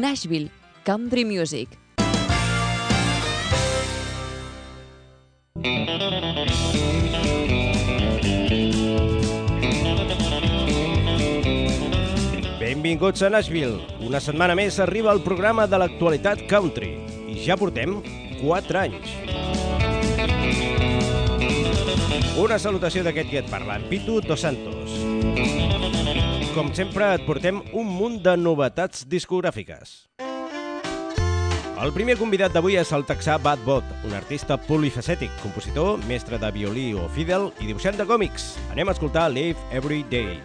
Nashville, Country Music. Benvinguts a Nashville. Una setmana més arriba el programa de l'actualitat country. I ja portem 4 anys. Una salutació d'aquest que et parla, en Pitu Dos Santos. Com sempre, et portem un munt de novetats discogràfiques. El primer convidat d'avui és el texà Bad Bot, un artista polifacètic, compositor, mestre de violí o fidel i dibuixant de còmics. Anem a escoltar Live Every Day.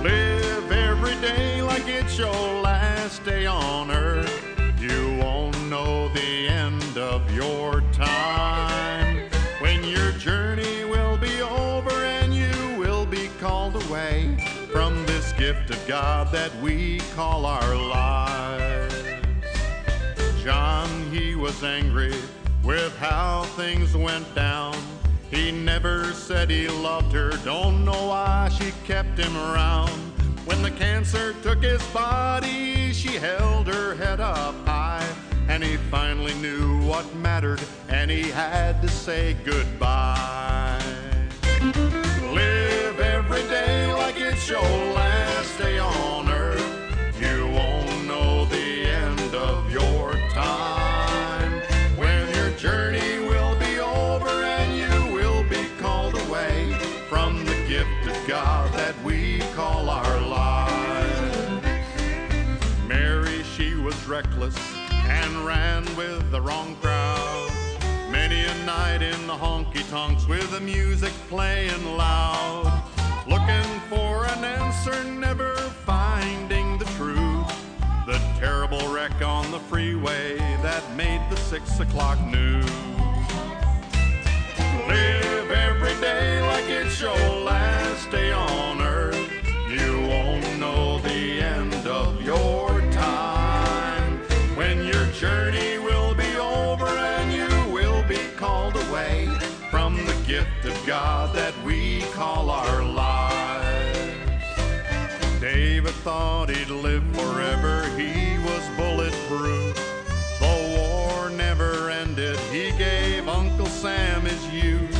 Live every day like it's your last day on earth. You won't know the end of your God that we call our lives. John, he was angry with how things went down. He never said he loved her, don't know why she kept him around. When the cancer took his body, she held her head up high. And he finally knew what mattered, and he had to say goodbye. Every day like it's your last day on earth. You won't know the end of your time. When your journey will be over and you will be called away from the gift of God that we call our lives. Mary, she was reckless and ran with the wrong crowd. Many a night in the honky tonks with the music playing loud. Looking for an answer, never finding the truth. The terrible wreck on the freeway that made the six o'clock news. Live every day like it's your last day on earth. You won't know the end of your time. When your journey will be over and you will be called away from the gift of God that we call our lives. Thought he'd live forever, he was bulletproof. The war never ended, he gave Uncle Sam his youth.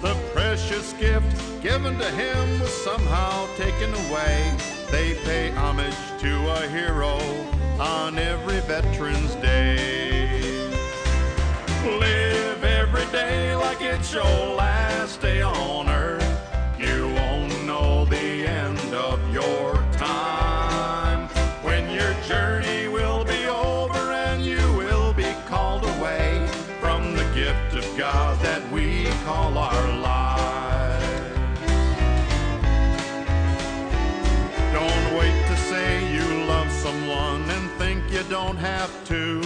The precious gift given to him was somehow taken away. They pay homage to a hero on every Veterans Day. Live every day like it's your last day on earth. Don't have to.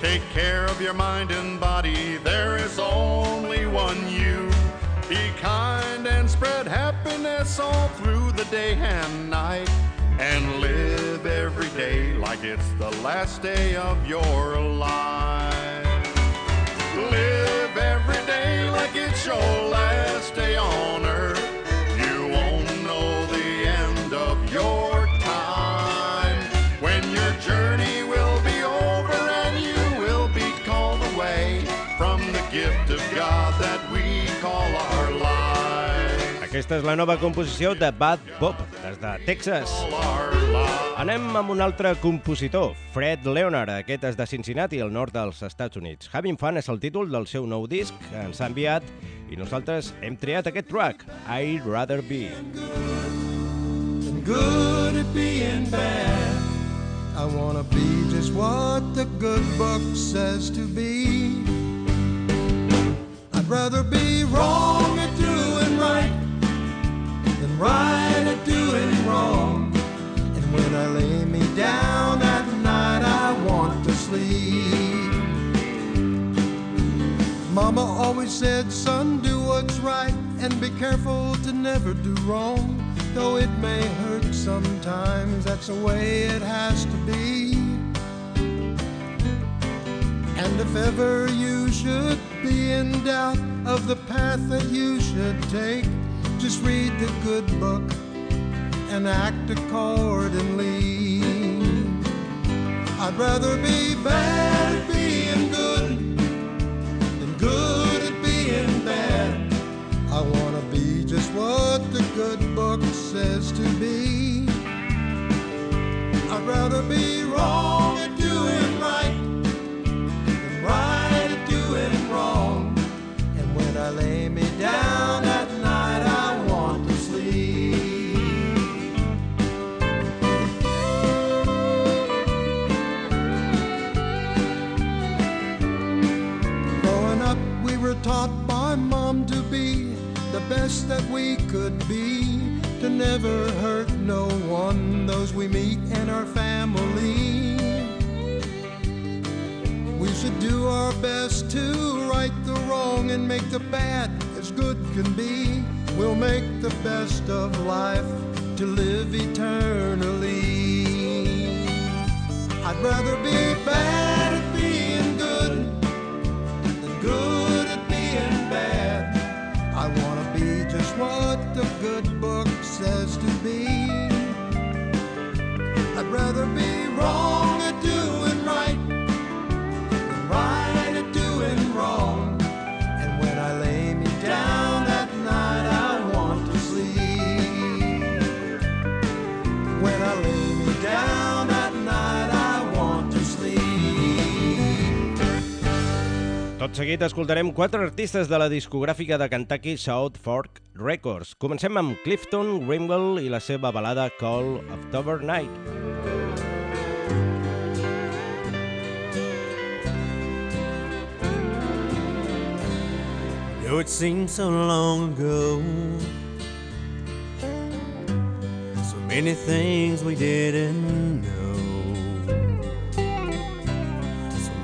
Take care of your mind and body, there is only one you. Be kind and spread happiness all through the day and night. And live every day like it's the last day of your life. Live every day like it's your last day on earth. Aquesta és la nova composició de Bad Bob, des de Texas. Anem amb un altre compositor, Fred Leonard. Aquest és de Cincinnati, al nord dels Estats Units. Having Fun és el títol del seu nou disc que ens ha enviat i nosaltres hem triat aquest track, I'd Rather Be. and good at being bad. I wanna be just what the good book says to be. I'd rather be wrong at right at doing wrong. And when I lay me down at night, I want to sleep. Mama always said, son, do what's right and be careful to never do wrong. Though it may hurt sometimes, that's the way it has to be. And if ever you should be in doubt of the path that you should take, just read the good book and act accordingly. I'd rather be bad at being good than good at being bad. I want to be just what the good book says to be. I'd rather be that we could be, to never hurt no one, those we meet in our family. We should do our best to right the wrong and make the bad as good can be. We'll make the best of life to live eternally. I'd rather be bad be. I'd rather be wrong Tot seguit escoltarem quatre artistes de la discogràfica de Kentucky South Fork Records. Comencem amb Clifton Grimwell i la seva balada Call October Night. Know it seems so long ago. So many things we didn't know.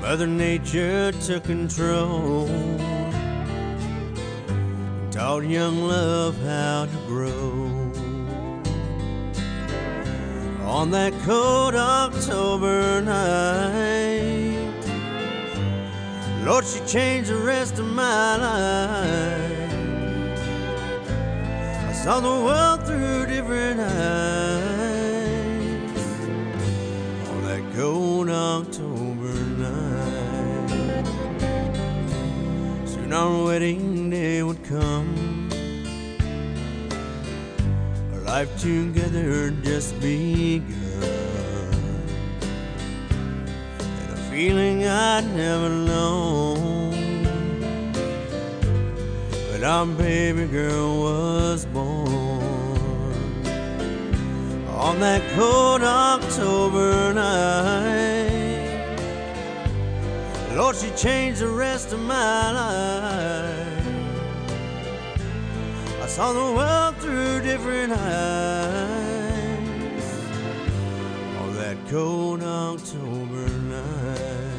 Mother Nature took control. and Taught young love how to grow. On that cold October night. Lord, she changed the rest of my life. I saw the world through different eyes our wedding day would come. Our life together just begun. and a feeling I'd never known. But our baby girl was born on that cold October night. Lord, she changed the rest of my life. I saw the world through different eyes on that cold October night.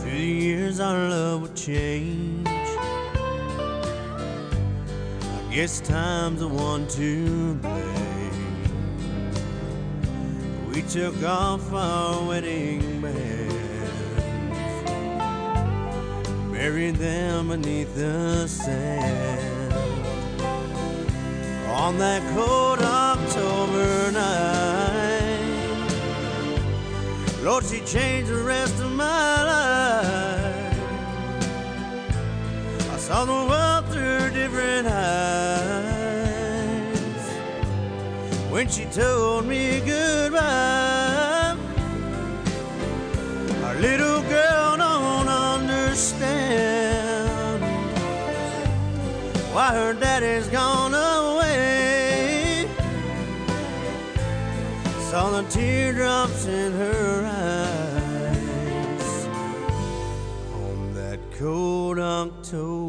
Through the years, our love would change. Guess time's the one to blame. We took off our wedding bands, buried them beneath the sand. On that cold October night, Lord, she changed the rest of my life. I saw the world different eyes when she told me goodbye. Our little girl don't understand why her daddy's gone away. Saw the teardrops in her eyes on that cold October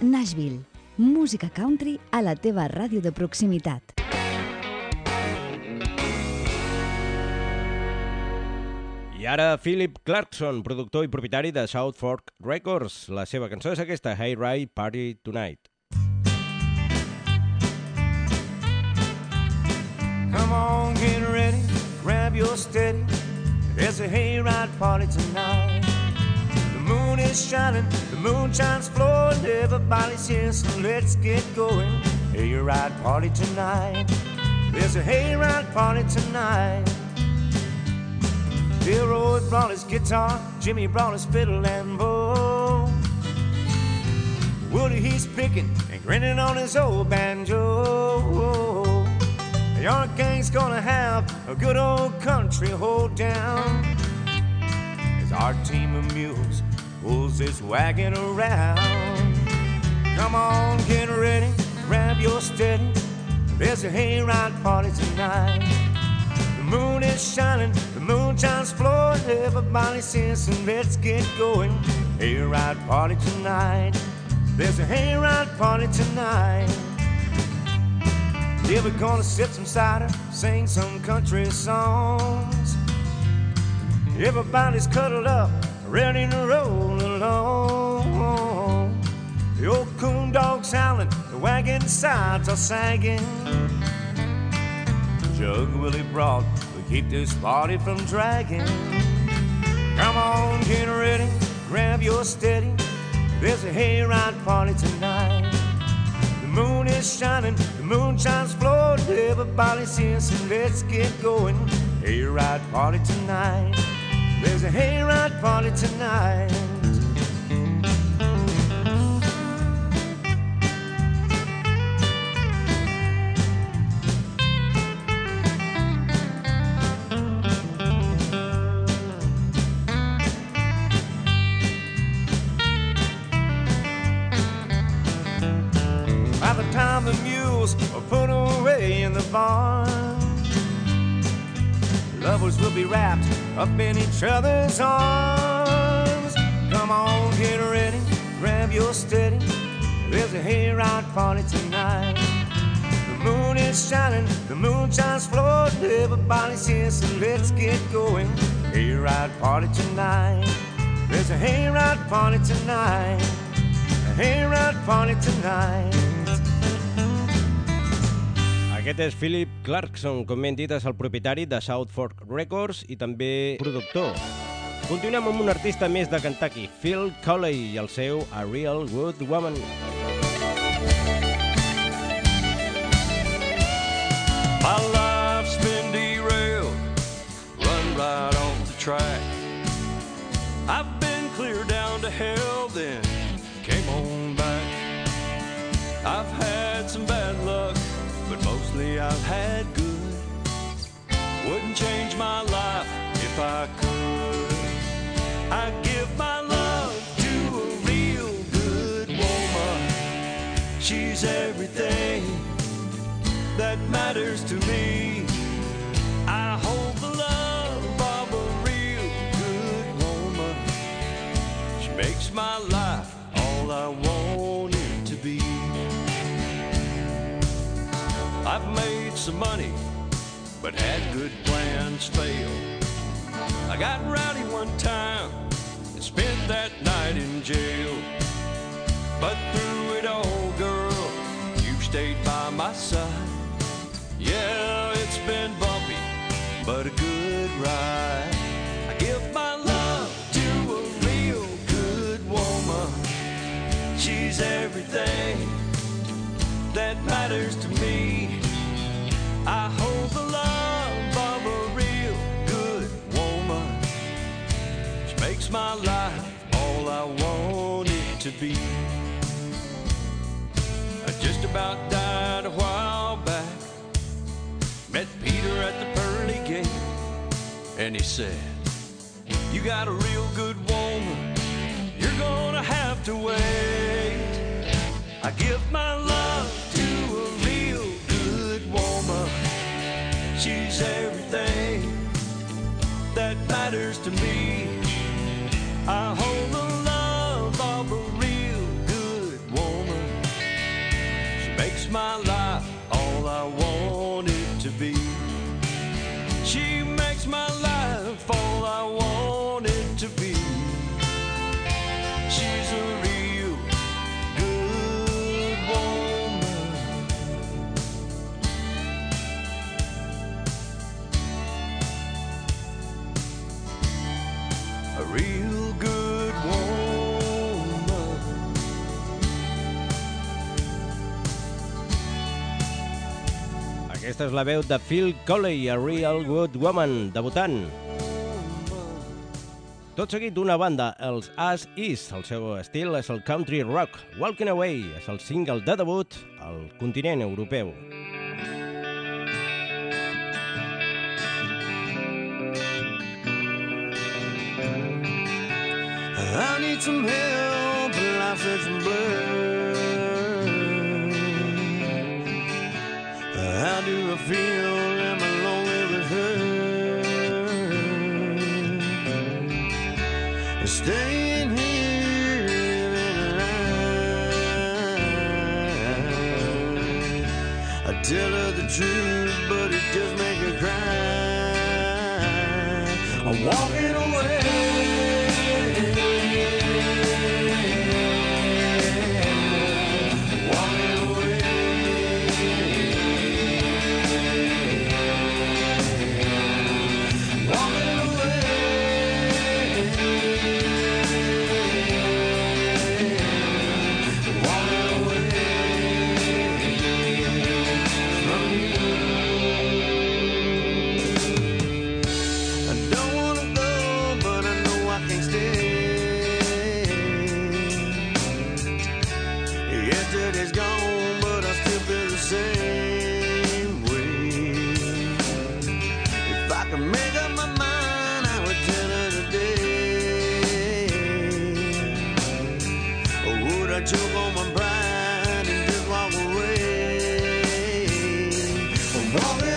Nashville. Música country a la teva ràdio de proximitat. I ara Philip Clarkson, productor i propietari de South Fork Records. La seva cançó és aquesta, Hey Ray Party Tonight. Come on, get ready, grab your steady. There's a hayride party tonight. The moon is shining, the moonshine's flowing, everybody's here, so let's get going. Hayride party tonight. There's a hayride party tonight. Leroy brought his guitar, Jimmy brought his fiddle and bow. Woody he's picking and grinning on his old banjo. York gang's gonna have a good old country hold down. As our team of mules pulls this wagon around. Come on, get ready, grab your steady. There's a hayride party tonight. The moon is shining, moonshine's flowing, everybody so let's get going. Hayride party tonight. There's a hayride party tonight. Yeah, we're gonna sip some cider, sing some country songs. Everybody's cuddled up, ready to roll along. The old coon dog's howling, the wagon sides are sagging. Jug Willie brought, keep this party from dragging. Come on, get ready, grab your steady. There's a hayride party tonight. The moon is shining, the moonshine's flowing, everybody's so let's get going. Hayride party tonight. There's a hayride party tonight. Lovers will be wrapped up in each other's arms. Come on, get ready, grab your steady. There's a hayride party tonight. The moon is shining, the moonshine's flowing, everybody's here, so let's get going. Hayride party tonight. There's a hayride party tonight. A hayride party tonight. Aquest és Philip Clarkson, com hem dit, és el propietari de South Fork Records i també productor. Continuem amb un artista més de Kentucky, Phil Colley, i el seu A Real Good Woman. My life's been derailed, run right off the track. I've been clear down to hell, then came on back. I've had had good. Wouldn't change my life if I could. I give my love to a real good woman. She's everything that matters to me. I hold the love of a real good woman. She makes my life some money, but had good plans fail. I got rowdy one time and spent that night in jail. But through it all, girl, you've stayed by my side. Yeah, it's been bumpy, but a good ride. I give my love to a real good woman. She's everything that matters to me. I hold the love of a real good woman. She makes my life all I want it to be. I just about died a while back. Met Peter at the pearly gate, and he said, You got a real good woman, you're gonna have to wait. I give my love woman, she's everything that matters to me. I hold the love of a real good woman. She makes my life Aquesta és la veu de Phil Colley, a Real Good Woman, debutant. Tot seguit d'una banda, els As Is. El seu estil és el country rock. Walking Away és el single de debut al continent europeu. I need some help, life's such a do I feel? Am I lonely with her? Staying here, a lie. I tell her the truth, but it just makes her cry. I'm walking I'm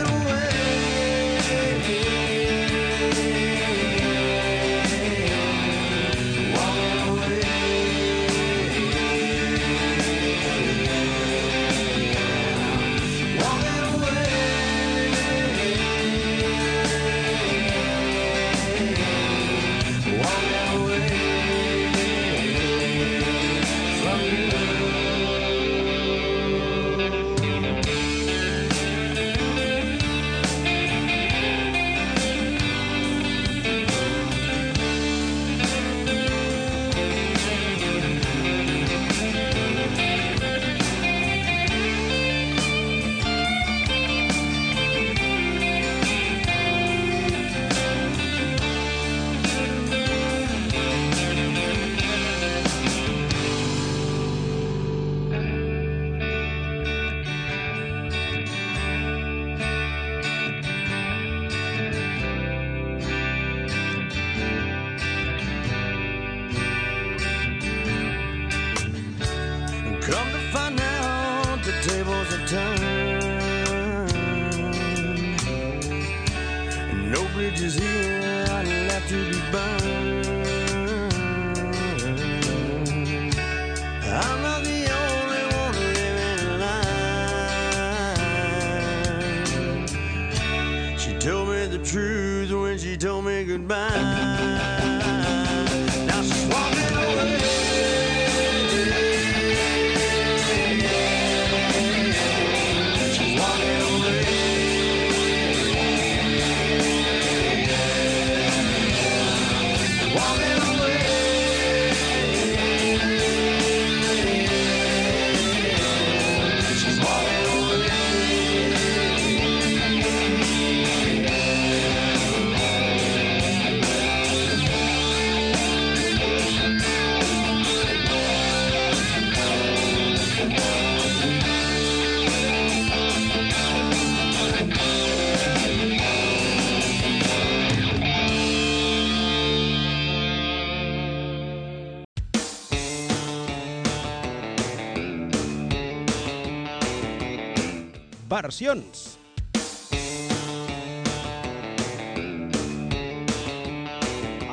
Versions.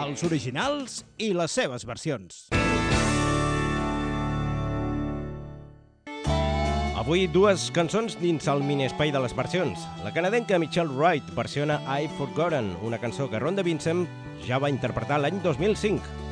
Els originals i les seves versions. Avui dues cançons dins el mini-espai de les versions. La canadenca Michelle Wright versiona I've Forgotten, una cançó que Ronda Vincent ja va interpretar l'any 2005.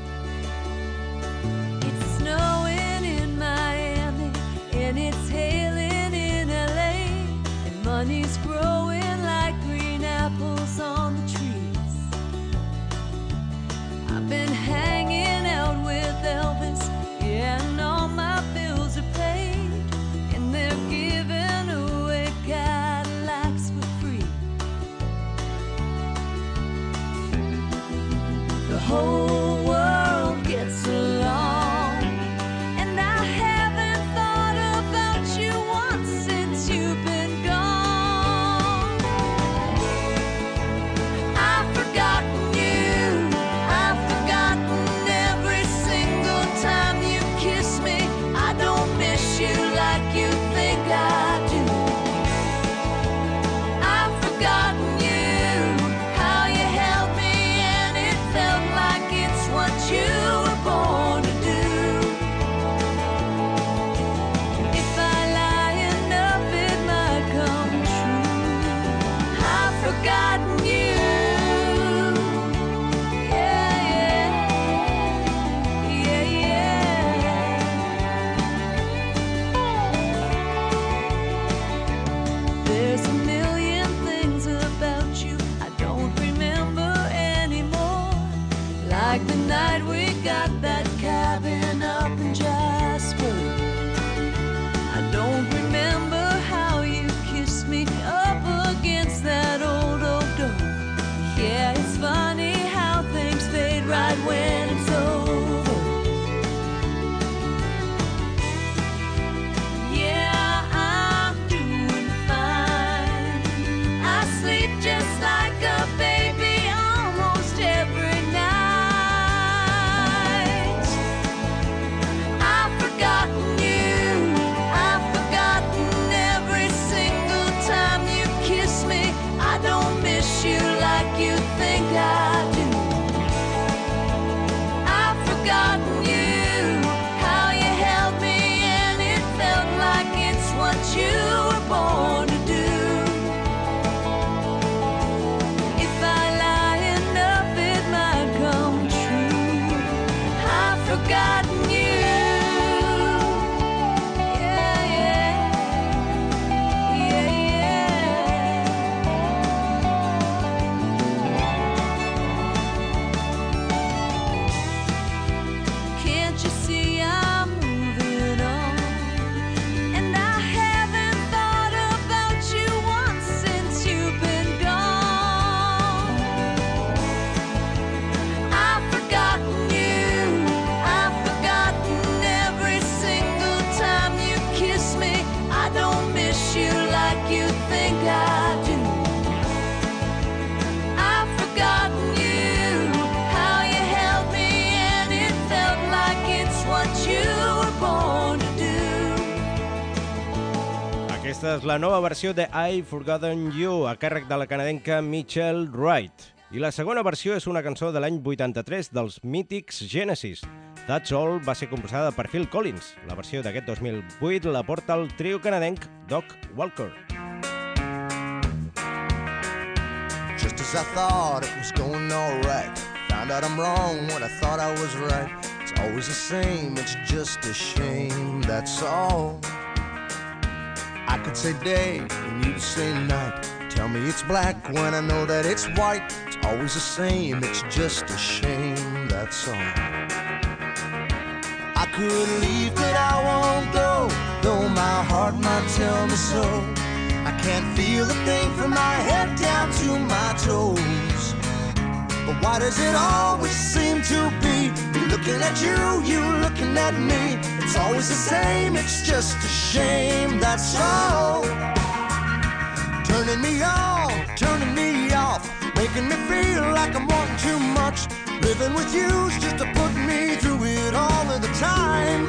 Aquesta és la nova versió de I've Forgotten You, a càrrec de la canadenca Michelle Wright. I la segona versió és una cançó de l'any 83 dels mítics Genesis. That's All va ser composada per Phil Collins. La versió d'aquest 2008 la porta el trio canadenc Doc Walker. Just as I thought it was going all right. Found out I'm wrong when I thought I was right. It's always the same, it's just a shame, that's all. I could say day and you'd say night. Tell me it's black when I know that it's white. It's always the same, it's just a shame, that's all. I could leave, but I won't go. Though my heart might tell me so. I can't feel a thing from my head down to my toes. But why does it always seem to looking at you, you looking at me? It's always the same, it's just a shame, that's all. Turning me on, turning me off, making me feel like I'm wanting too much. Living with you's just to put me through it all of the time.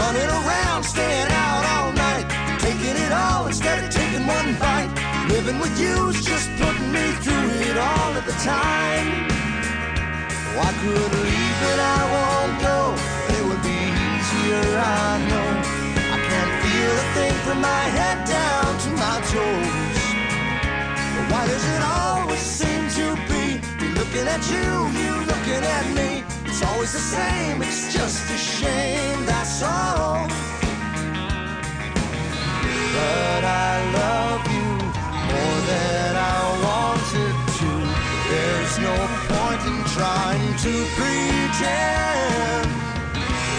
Running around, staying out all night, taking it all instead of taking one bite. Living with you's just putting me through it all of the time. Oh, I could leave, but I won't go. It would be easier, I know. I can't feel a thing from my head down to my toes. But why does it always seem to be me looking at you, you looking at me? It's always the same, it's just a shame, that's all. But I love you more than I wanted to. There's no point in trying to pretend.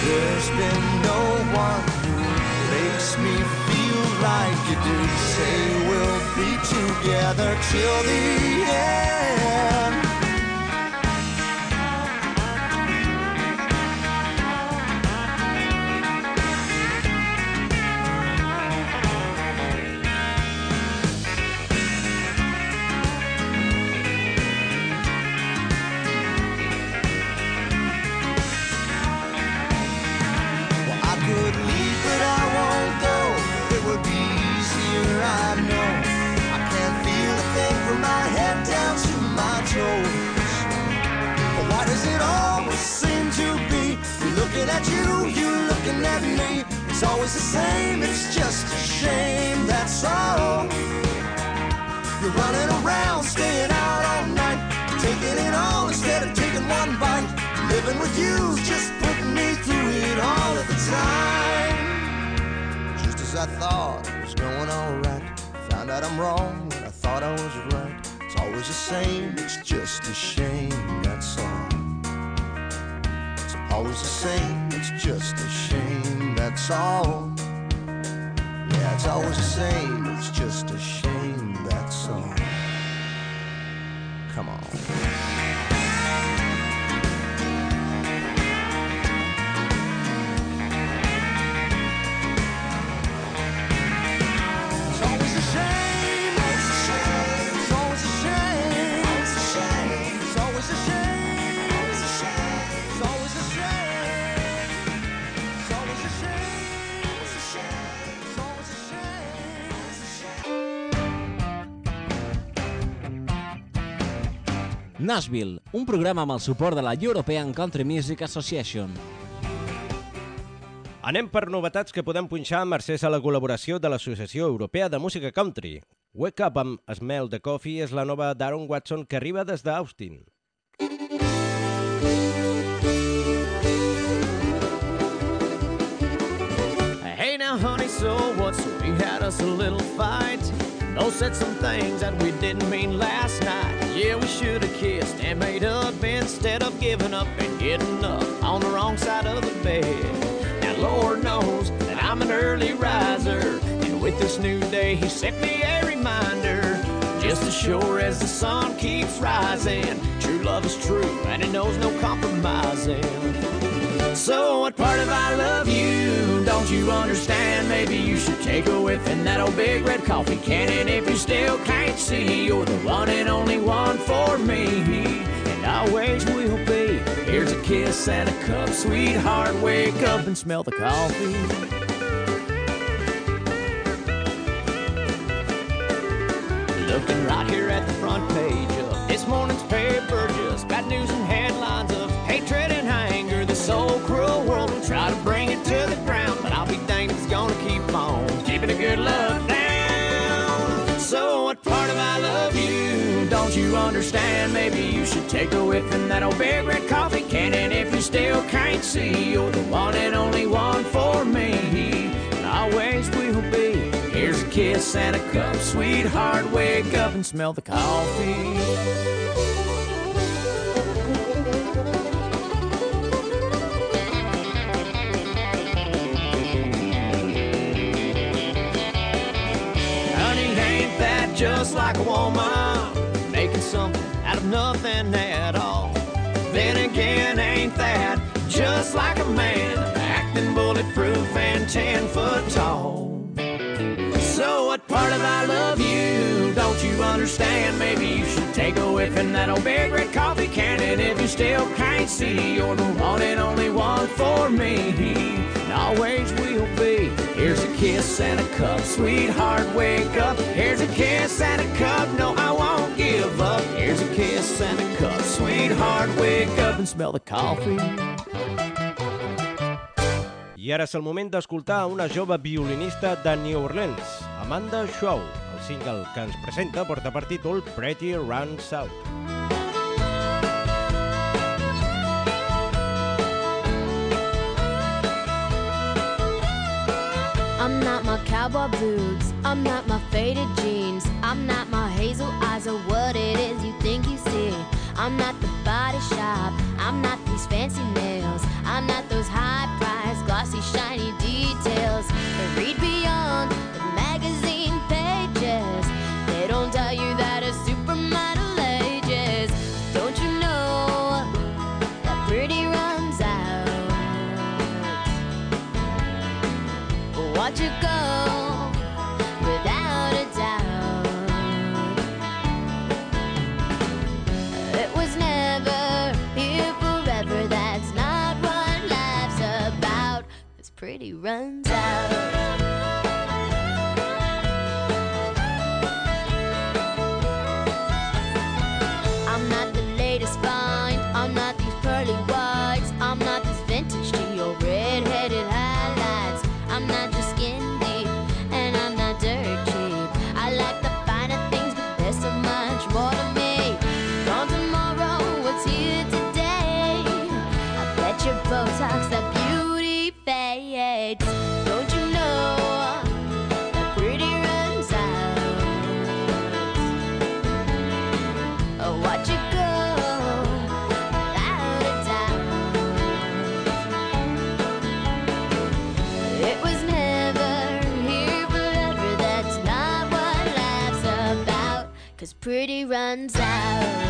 There's been no one who makes me feel like you do. Say we'll be together till the end. At you, you looking at me. It's always the same, it's just a shame, that's all. You're running around, staying out all night, taking it all instead of taking one bite. Living with you's just putting me through it all of the time. Just as I thought it was going alright, found out I'm wrong when I thought I was right. It's always the same, it's just a shame, that's all. Always the same, it's just a shame, that's all. Yeah, it's always the same, it's just a shame, that's all. Nashville, un programa amb el suport de la European Country Music Association. Anem per novetats que podem punxar mercès a la col·laboració de l'Associació Europea de Música Country. Wake Up amb Smell the Coffee és la nova d'Aaron Watson que arriba des d'Austin. Hey now, honey, so what's we had us a little fight? Those said some things that we didn't mean last night. Yeah, we should have kissed and made up instead of giving up and getting up on the wrong side of the bed. Now, Lord knows that I'm an early riser, and with this new day, He sent me a reminder. Just as sure as the sun keeps rising, true love is true, and it knows no compromising. So what part of I love you don't you understand? Maybe you should take a whiff in that old big red coffee can. And if you still can't see, you're the one and only one for me. And always will be. Here's a kiss and a cup, sweetheart. Wake up and smell the coffee. Looking right here at the front page of this morning's paper, understand? Maybe you should take a whiff in that old big red coffee can, and if you still can't see, you're the one and only one for me, and always will be. Here's a kiss and a cup, sweetheart. Wake up and smell the coffee. Honey, ain't that just like a woman nothing at all? Then again, ain't that just like a man acting bulletproof and ten foot tall? So what part of I love you don't you understand? Maybe you should take a whiff in that old big red coffee can. And if you still can't see, you're the one and only one for me. And always will be. Here's a kiss and a cup, sweetheart, wake up. Here's a kiss and a cup, no, I give up. Here's a kiss and a cup, sweetheart, wake up and smell the coffee. I ara és el moment d'escoltar una jove violinista de New Orleans, Amanda Shaw. El single que ens presenta porta per títol Pretty Run South. I'm not my cowboy boots. I'm not my faded jeans. I'm not my hazel eyes or what it is you think you see. I'm not the body shop. I'm not these fancy nails. I'm not those high priced, glossy, shiny details that read beyond the magazine pages. They don't tell you that a Go without a doubt. It was never here forever. That's not what life's about. It's pretty cause runs out.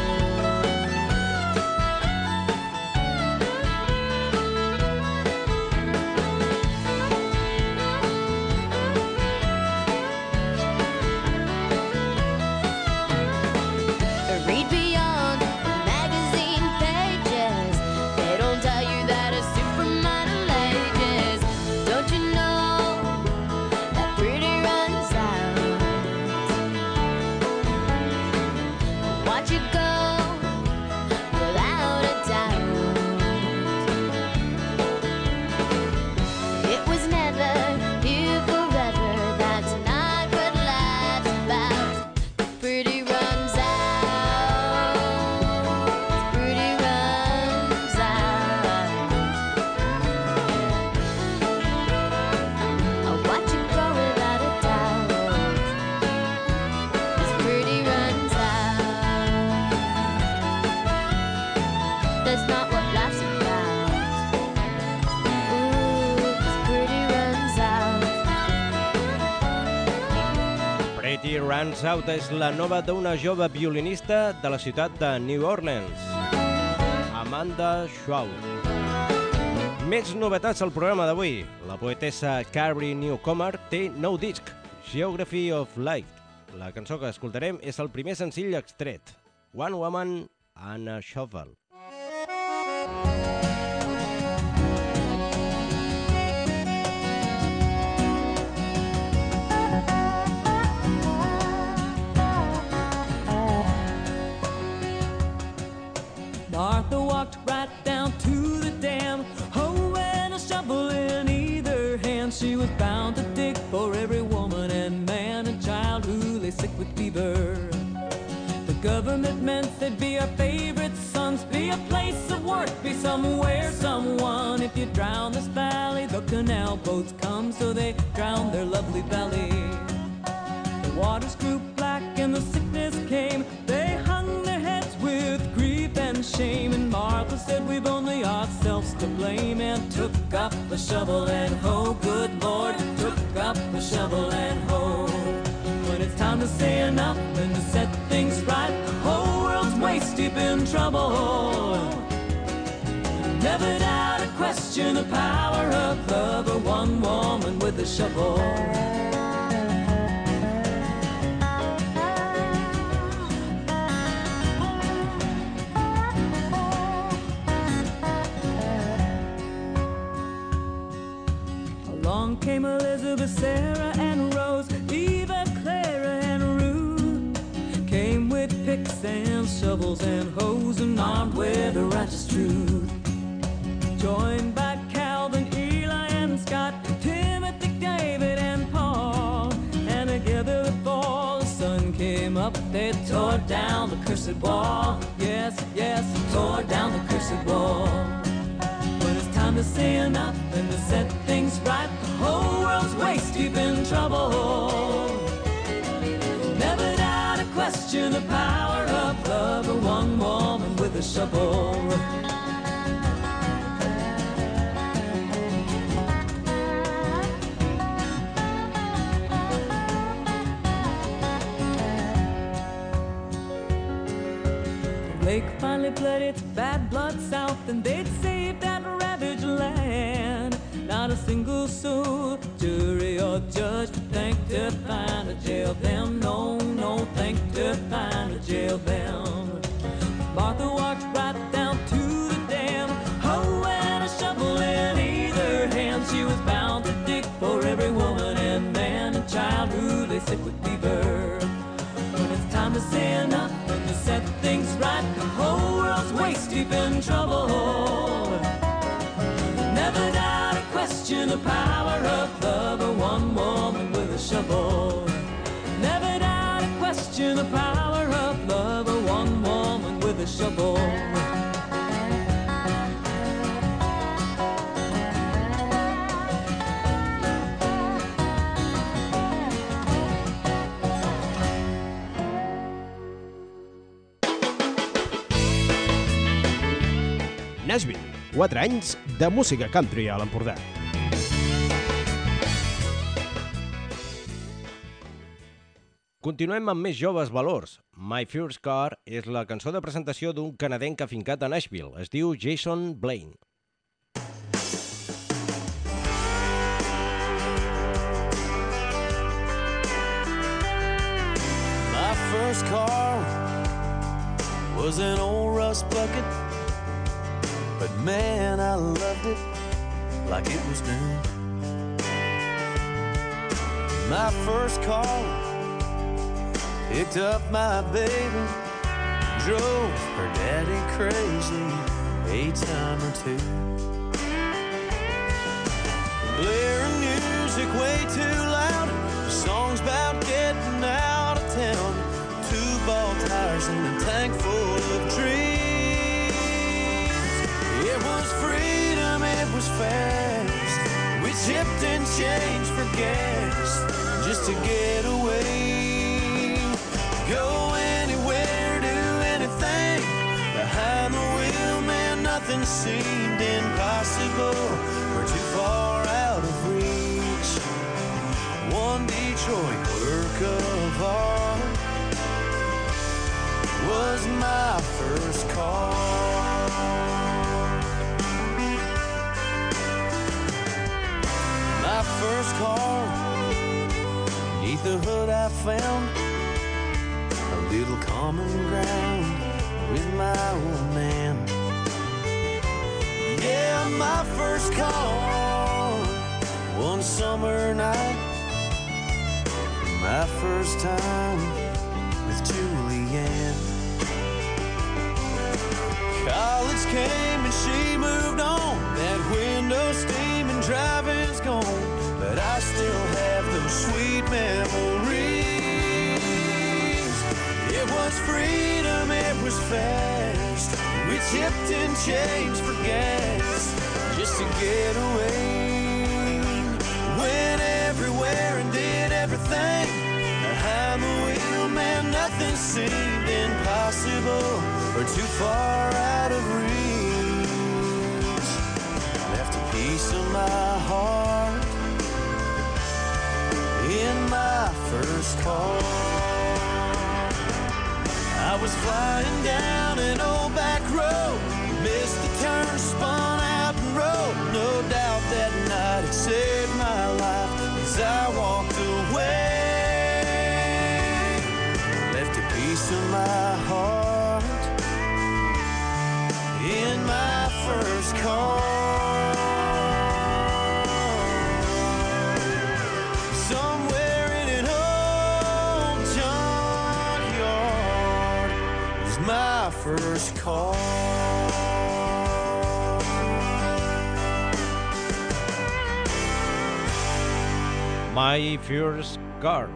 Out és la nova d'una jove violinista de la ciutat de New Orleans, Amanda Schwab. Més novetats al programa d'avui. La poetessa Carrie Newcomer té nou disc, Geography of Light. La cançó que escoltarem és el primer senzill extret, One Woman and a Shovel. The government meant they'd be our favorite sons, be a place of work, be somewhere, someone. If you drown this valley, the canal boats come, so they drown their lovely valley. The waters grew black and the sickness came. They hung their heads with grief and shame. And Martha said, We've only ourselves to blame. And took up the shovel and hoe. Good Lord, took up the shovel and hoe. Time to say enough and to set things right, the whole world's waist deep in trouble. Never doubt or question the power of love or one woman with a shovel. Along came Elizabeth, Sarah, and armed with a righteous truth. Joined by Calvin, Eli, and Scott, Timothy, David, and Paul. And together before the sun came up, they tore down the cursed wall. Yes, yes, tore down the cursed wall. When it's time to say enough and to set things right, the whole world's waist deep in trouble. Never doubt or question the power of love one woman with a shovel. Lake finally bled its bad blood south, and they'd saved that ravaged land. Not a single soul, jury or judge, think to find a jail them. No, no, think to find a jail them. Sick with fever. When it's time to say enough and to set things right, the whole world's waist deep in trouble. Never doubt or question the power of love or one woman with a shovel. 4 anys de música country a l'Empordà. Continuem amb més joves valors. My First Car és la cançó de presentació d'un canadenc afincat a Nashville. Es diu Jason Blaine. My first car was an old rust bucket, but man, I loved it like it was new. My first car picked up my baby, drove her daddy crazy a time or two. Blaring music way too loud, songs about getting out of town. Two ball tires and a tank full of dreams. Was fast. We tipped and changed for gas just to get away. Go anywhere, do anything. Behind the wheel, man, nothing seemed impossible. We're too far out of reach. One Detroit work of art was my first car. First car, neath the hood I found a little common ground with my old man. Yeah, my first car, one summer night, my first time with Julianne. College came and she moved on. That window steam and driving's gone. But I still have those sweet memories. It was freedom, it was fast. We tipped and changed for gas just to get away. Went everywhere and did everything. Behind the wheel, man, nothing seemed impossible or too far out of reach. Left a piece of my heart first car. I was flying down an old back road, missed the turn, spun out and rode. No doubt that night it saved my life as I walked away. Left a piece of my heart in my first car. First car. My First Car.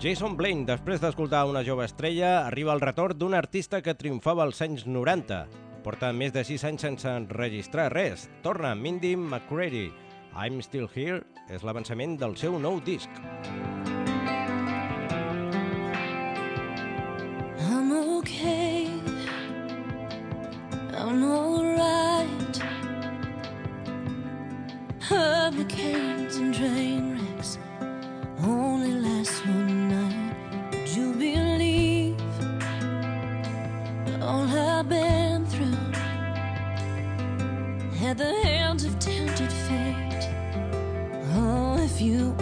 Jason Blaine, després d'escoltar una jove estrella, arriba al retorn d'un artista que triomfava als anys 90. Porta més de 6 anys sense enregistrar res. Torna Mindy McCready. I'm Still Here és l'avançament del seu nou disc. I'm okay. I'm alright. Hurricanes and train wrecks only last one night. Would you believe all I've been through? At the hands of tempted fate. Oh, if you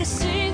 like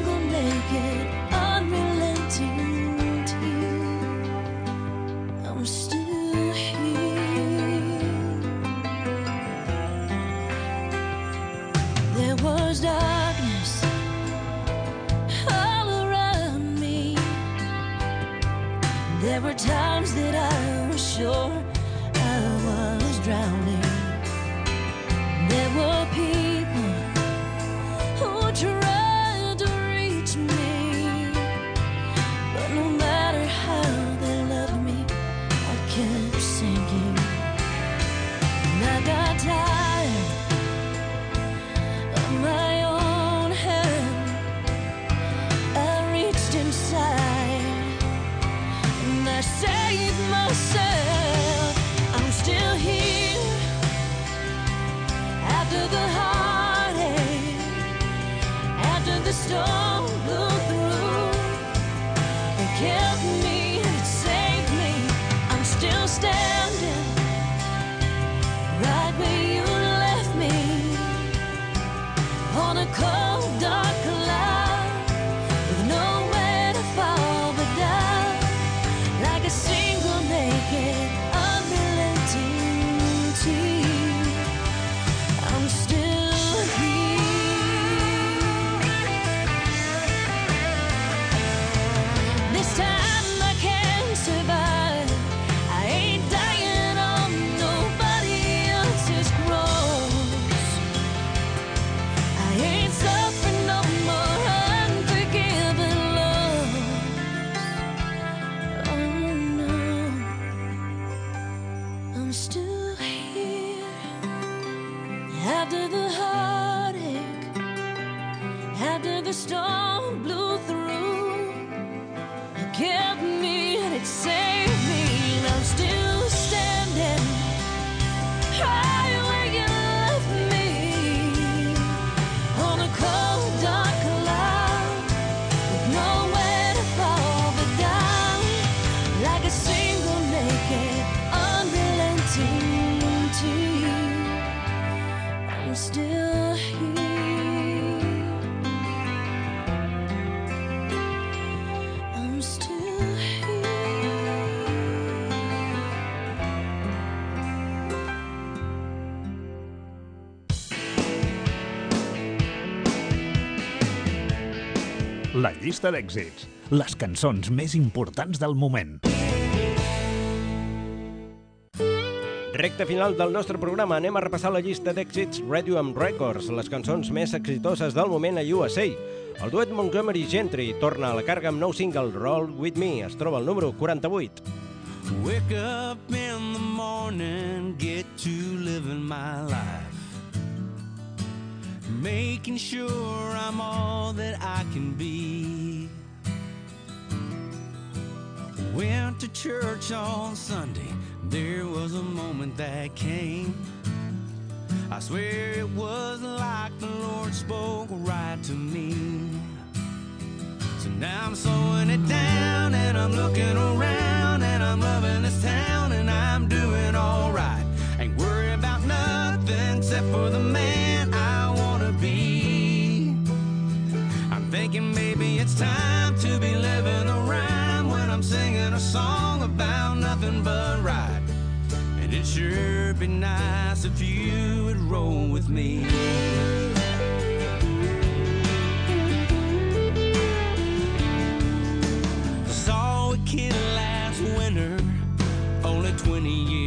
llista d'èxits. Les cançons més importants del moment. Recte final del nostre programa. Anem a repassar la llista d'èxits Radio Am Records, les cançons més exitoses del moment a USA. El duet Montgomery Gentry torna a la carga amb nou single Roll With Me. Es troba al número 48. Wake up in the morning, get to living my life. Making sure I'm all that I can be. Went to church on Sunday, there was a moment that came. I swear it was like the Lord spoke right to me. So now I'm slowing it down and I'm looking around and I'm loving this town and I'm doing And it sure be nice if you would roll with me. Saw a kid last winter, only 20 years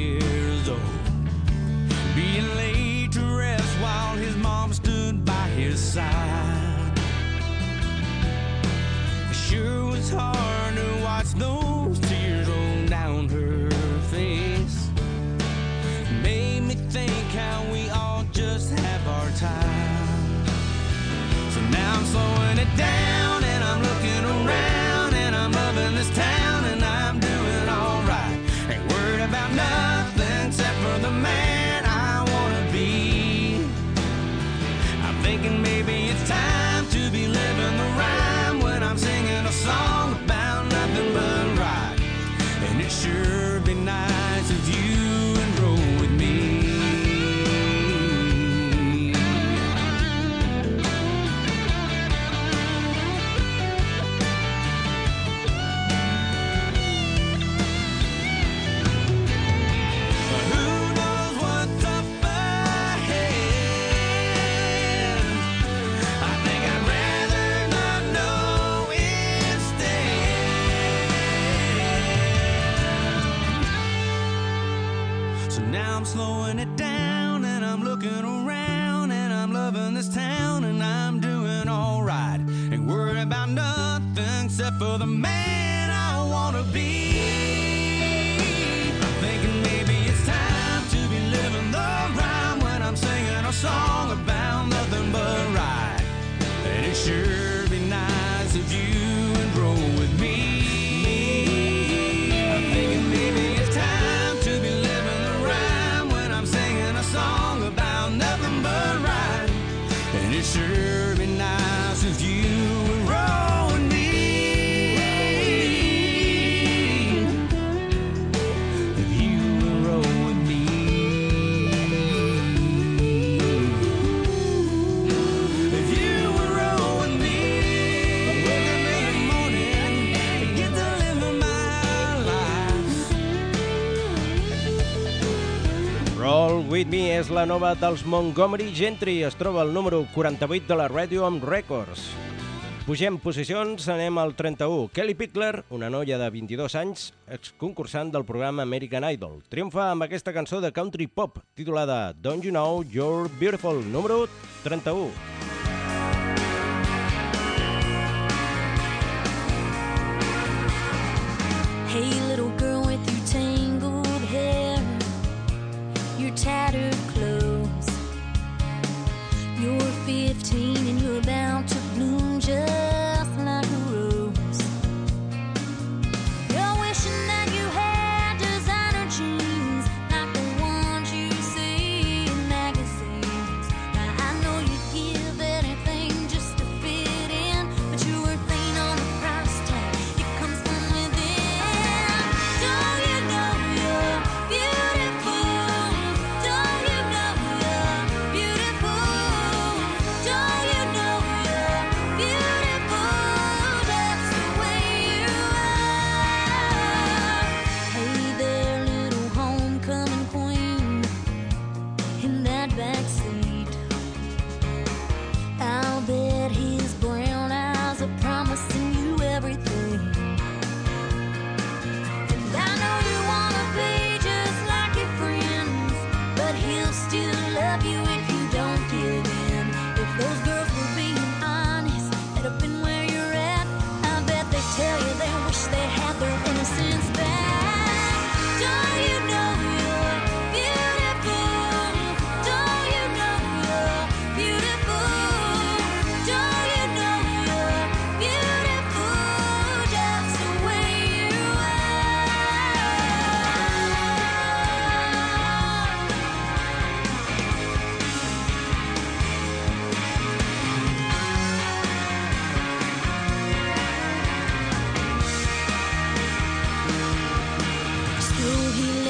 I'm slowing it down and I'm looking around and I'm loving this town and I'm doing alright. Ain't worried about nothing except for the With Me és la nova dels Montgomery Gentry. Es troba al número 48 de la Ràdio amb Records. Pugem posicions, anem al 31. Kelly Pickler, una noia de 22 anys, exconcursant del programa American Idol. Triomfa amb aquesta cançó de country pop titulada Don't You Know You're Beautiful, número 31. Hey,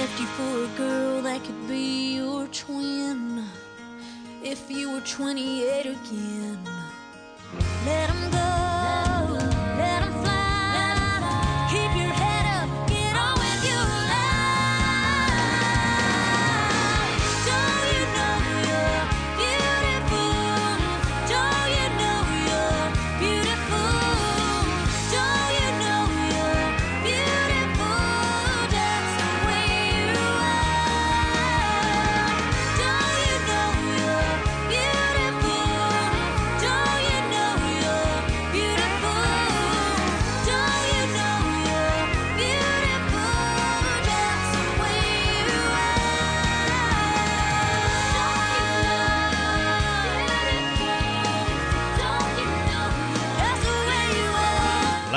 left you for a girl that could be your twin. If you were 28 again, let him go.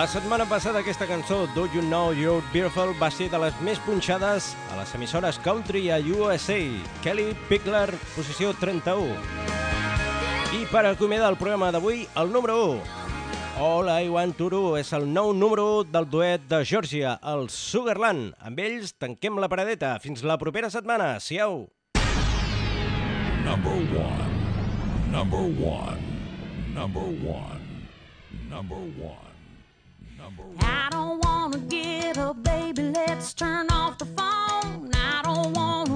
La setmana passada aquesta cançó, Do You Know You're Beautiful, va ser de les més punxades a les emissores country a USA. Kelly Pickler, posició 31. I per acomiadar el programa d'avui, el número 1. All I Want To Do és el nou número 1 del duet de Georgia, el Sugarland. Amb ells tanquem la paradeta. Fins la propera setmana. Siau! Number one. Number one. Number one. Number one. I don't wanna get up, baby, let's turn off the phone. I don't wanna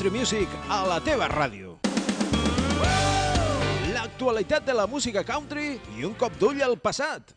Country Music a la teva ràdio. L'actualitat de la música country i un cop d'ull al passat.